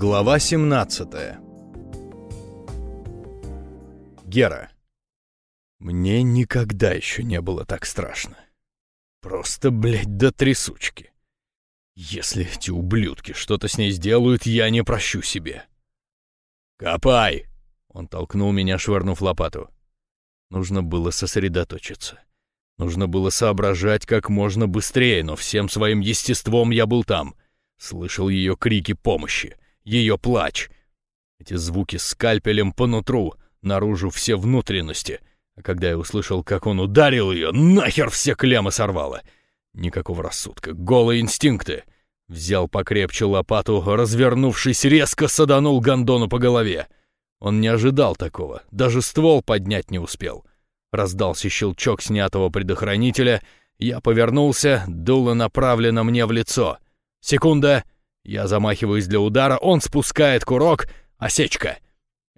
Глава 17 Гера. Мне никогда еще не было так страшно. Просто, блядь, до трясучки. Если эти ублюдки что-то с ней сделают, я не прощу себе. «Копай!» — он толкнул меня, швырнув лопату. Нужно было сосредоточиться. Нужно было соображать как можно быстрее, но всем своим естеством я был там. Слышал ее крики помощи ее плач. Эти звуки скальпелем по нутру, наружу все внутренности. А когда я услышал, как он ударил ее, нахер все клеммы сорвало. Никакого рассудка, голые инстинкты. Взял покрепче лопату, развернувшись, резко саданул гондону по голове. Он не ожидал такого, даже ствол поднять не успел. Раздался щелчок снятого предохранителя, я повернулся, дуло направлено мне в лицо. Секунда — я замахиваюсь для удара, он спускает курок, осечка.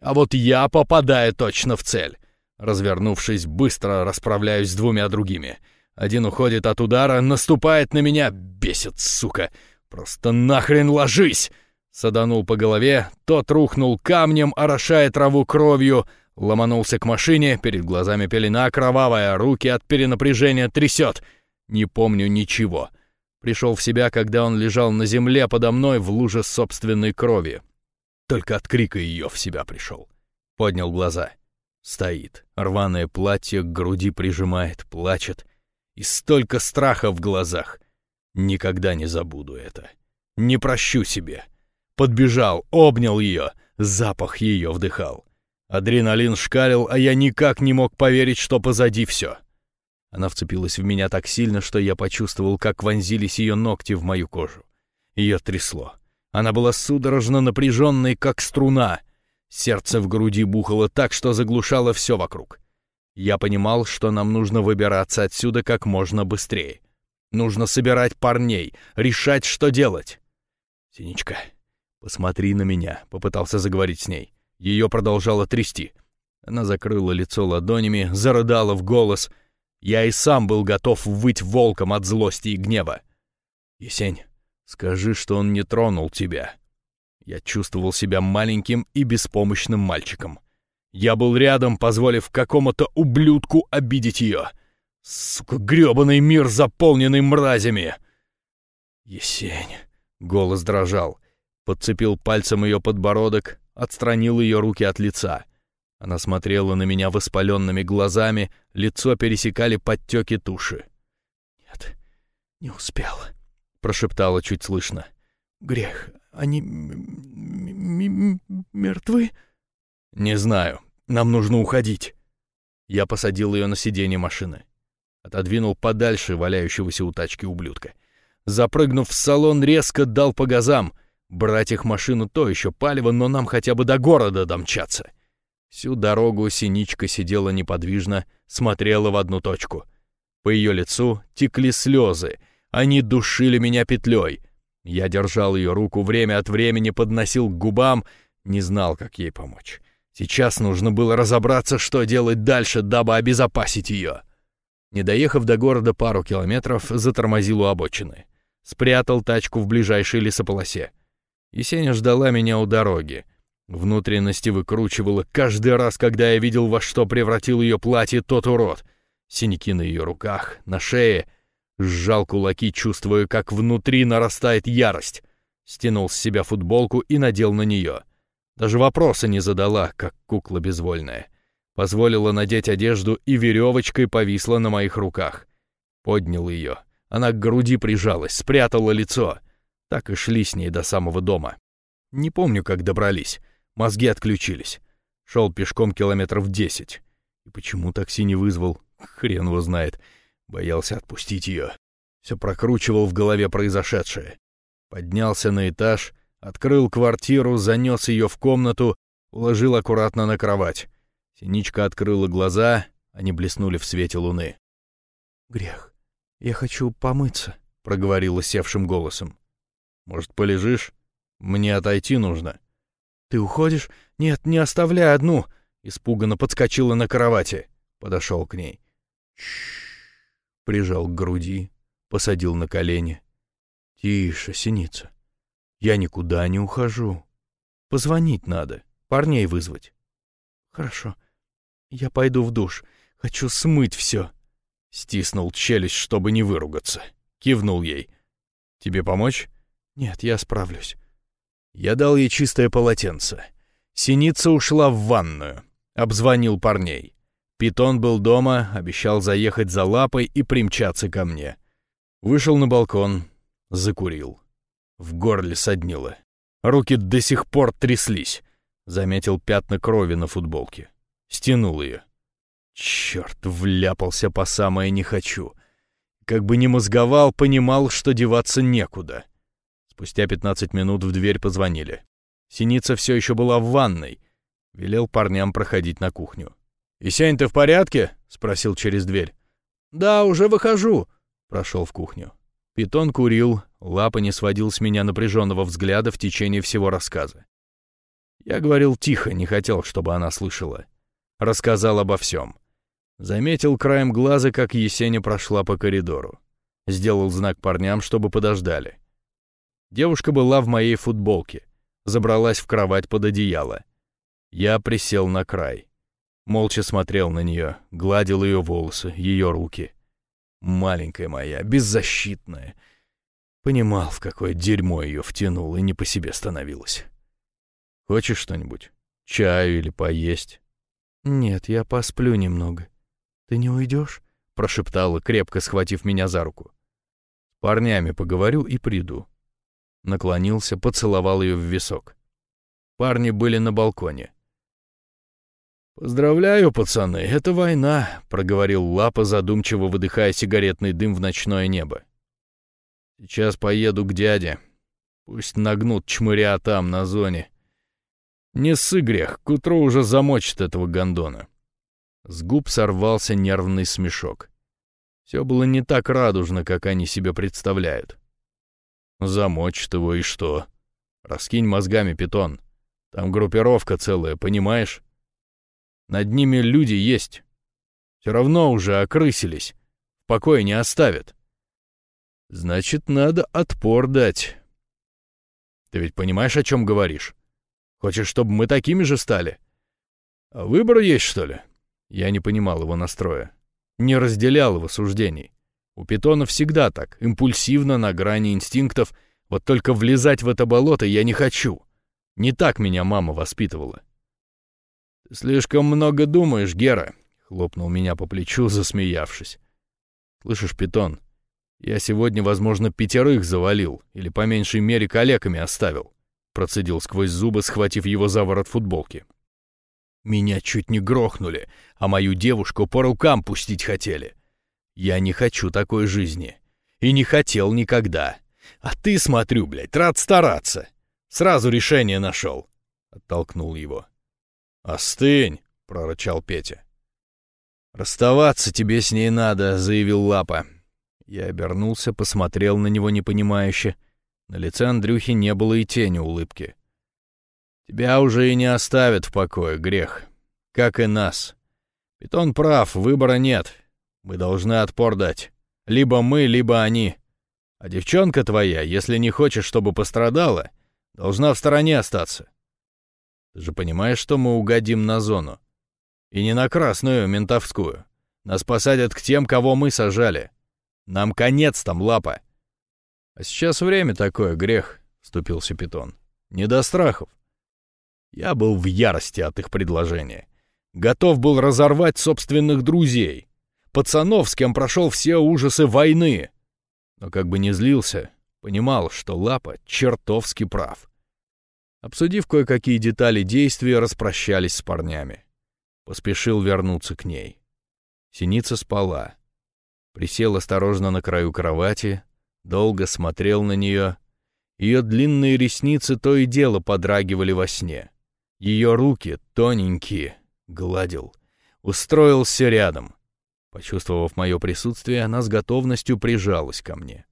А вот я попадаю точно в цель. Развернувшись, быстро расправляюсь с двумя другими. Один уходит от удара, наступает на меня, бесит, сука. Просто нахрен ложись! Саданул по голове, тот рухнул камнем, орошая траву кровью, ломанулся к машине, перед глазами пелена кровавая, руки от перенапряжения трясет. Не помню ничего. — Пришел в себя, когда он лежал на земле подо мной в луже собственной крови. Только от крика ее в себя пришел. Поднял глаза. Стоит. Рваное платье к груди прижимает, плачет. И столько страха в глазах. Никогда не забуду это. Не прощу себе. Подбежал, обнял ее, запах ее вдыхал. Адреналин шкалил, а я никак не мог поверить, что позади все. Она вцепилась в меня так сильно, что я почувствовал, как вонзились ее ногти в мою кожу. Ее трясло. Она была судорожно напряженной, как струна. Сердце в груди бухало так, что заглушало все вокруг. Я понимал, что нам нужно выбираться отсюда как можно быстрее. Нужно собирать парней, решать, что делать. «Синичка, посмотри на меня», — попытался заговорить с ней. Ее продолжало трясти. Она закрыла лицо ладонями, зарыдала в голос — я и сам был готов выть волком от злости и гнева. «Есень, скажи, что он не тронул тебя». Я чувствовал себя маленьким и беспомощным мальчиком. Я был рядом, позволив какому-то ублюдку обидеть ее. Сука, грёбаный мир, заполненный мразями. «Есень», — голос дрожал, подцепил пальцем ее подбородок, отстранил ее руки от лица. Она смотрела на меня воспаленными глазами, лицо пересекали подтеки туши. «Нет, не успел», — прошептала чуть слышно. «Грех, они мертвы?» «Не знаю. Нам нужно уходить». Я посадил ее на сиденье машины. Отодвинул подальше валяющегося у тачки ублюдка. Запрыгнув в салон, резко дал по газам. Брать их машину то еще палево, но нам хотя бы до города домчаться. Всю дорогу Синичка сидела неподвижно, смотрела в одну точку. По ее лицу текли слезы, они душили меня петлей. Я держал ее руку время от времени, подносил к губам, не знал, как ей помочь. Сейчас нужно было разобраться, что делать дальше, дабы обезопасить ее. Не доехав до города пару километров, затормозил у обочины. Спрятал тачку в ближайшей лесополосе. Есеня ждала меня у дороги. Внутренности выкручивало каждый раз, когда я видел, во что превратил ее платье тот урод. Синяки на ее руках, на шее. Сжал кулаки, чувствуя, как внутри нарастает ярость. Стянул с себя футболку и надел на нее. Даже вопроса не задала, как кукла безвольная. Позволила надеть одежду и веревочкой повисла на моих руках. Поднял ее. Она к груди прижалась, спрятала лицо. Так и шли с ней до самого дома. Не помню, как добрались. Мозги отключились. Шел пешком километров десять. И почему такси не вызвал, хрен его знает. Боялся отпустить ее. Все прокручивал в голове произошедшее. Поднялся на этаж, открыл квартиру, занес ее в комнату, уложил аккуратно на кровать. Синичка открыла глаза, они блеснули в свете луны. «Грех, я хочу помыться», — проговорила севшим голосом. «Может, полежишь? Мне отойти нужно». «Ты уходишь? Нет, не оставляй одну!» Испуганно подскочила на кровати. Подошел к ней. Прижал к груди, посадил на колени. «Тише, синица. Я никуда не ухожу. Позвонить надо, парней вызвать. Хорошо. Я пойду в душ. Хочу смыть все. Стиснул челюсть, чтобы не выругаться. Кивнул ей. Тебе помочь? Нет, я справлюсь. Я дал ей чистое полотенце. Синица ушла в ванную. Обзвонил парней. Питон был дома, обещал заехать за лапой и примчаться ко мне. Вышел на балкон, закурил. В горле соднило. Руки до сих пор тряслись. Заметил пятна крови на футболке. Стянул ее. Черт, вляпался по самое не хочу. Как бы не мозговал, понимал, что деваться некуда. Спустя 15 минут в дверь позвонили. Синица все еще была в ванной. Велел парням проходить на кухню. «Исянь, ты в порядке?» — спросил через дверь. «Да, уже выхожу», — прошел в кухню. Питон курил, лапа не сводил с меня напряженного взгляда в течение всего рассказа. Я говорил тихо, не хотел, чтобы она слышала. Рассказал обо всем. Заметил краем глаза, как Есеня прошла по коридору. Сделал знак парням, чтобы подождали. Девушка была в моей футболке. Забралась в кровать под одеяло. Я присел на край. Молча смотрел на нее, гладил ее волосы, ее руки. Маленькая моя, беззащитная. Понимал, в какое дерьмо ее втянул, и не по себе становилась. Хочешь что-нибудь? Чаю или поесть? Нет, я посплю немного. «Ты не уйдешь?» — прошептала, крепко схватив меня за руку. «С парнями поговорю и приду». Наклонился, поцеловал ее в висок. Парни были на балконе. «Поздравляю, пацаны, это война», — проговорил Лапа, задумчиво выдыхая сигаретный дым в ночное небо. «Сейчас поеду к дяде. Пусть нагнут чмыря там, на зоне. Не ссы грех, к утру уже замочит этого гондона». С губ сорвался нервный смешок. Все было не так радужно, как они себе представляют. Замочь его и что? Раскинь мозгами, питон. Там группировка целая, понимаешь? Над ними люди есть. Все равно уже окрысились. В покое не оставят. Значит, надо отпор дать. Ты ведь понимаешь, о чем говоришь? Хочешь, чтобы мы такими же стали? А выбор есть, что ли? Я не понимал его настроя. Не разделял его суждений. У питона всегда так, импульсивно, на грани инстинктов. Вот только влезать в это болото я не хочу. Не так меня мама воспитывала. «Ты слишком много думаешь, Гера», — хлопнул меня по плечу, засмеявшись. «Слышишь, питон, я сегодня, возможно, пятерых завалил, или по меньшей мере калеками оставил», — процедил сквозь зубы, схватив его за ворот футболки. Меня чуть не грохнули, а мою девушку по рукам пустить хотели. Я не хочу такой жизни. И не хотел никогда. А ты, смотрю, блядь, рад стараться. Сразу решение нашел. Оттолкнул его. «Остынь!» — прорычал Петя. «Расставаться тебе с ней надо», — заявил Лапа. Я обернулся, посмотрел на него непонимающе. На лице Андрюхи не было и тени улыбки. Тебя уже и не оставят в покое, грех. Как и нас. Питон прав, выбора нет. Мы должны отпор дать. Либо мы, либо они. А девчонка твоя, если не хочешь, чтобы пострадала, должна в стороне остаться. Ты же понимаешь, что мы угодим на зону. И не на красную ментовскую. Нас посадят к тем, кого мы сажали. Нам конец там, лапа. А сейчас время такое, грех, — вступился Питон. Не до страхов. Я был в ярости от их предложения. Готов был разорвать собственных друзей. Пацанов, с кем прошел все ужасы войны. Но как бы не злился, понимал, что Лапа чертовски прав. Обсудив кое-какие детали действия, распрощались с парнями. Поспешил вернуться к ней. Синица спала. Присел осторожно на краю кровати, долго смотрел на нее. Ее длинные ресницы то и дело подрагивали во сне. Ее руки, тоненькие, гладил. Устроился рядом. Почувствовав мое присутствие, она с готовностью прижалась ко мне.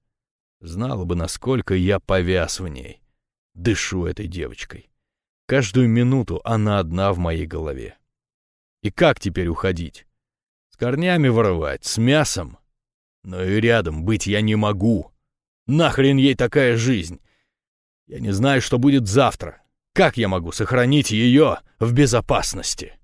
Знала бы, насколько я повяз в ней. Дышу этой девочкой. Каждую минуту она одна в моей голове. И как теперь уходить? С корнями вырывать, с мясом? Но и рядом быть я не могу. Нахрен ей такая жизнь? Я не знаю, что будет завтра. Как я могу сохранить ее в безопасности?